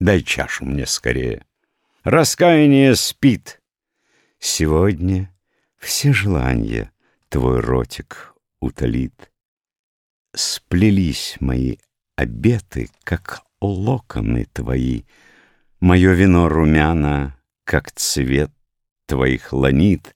Дай чашу мне скорее. Раскаяние спит. Сегодня все желания твой ротик утолит. Сплелись мои обеты, как локоны твои, Мое вино румяно, как цвет твоих ланит,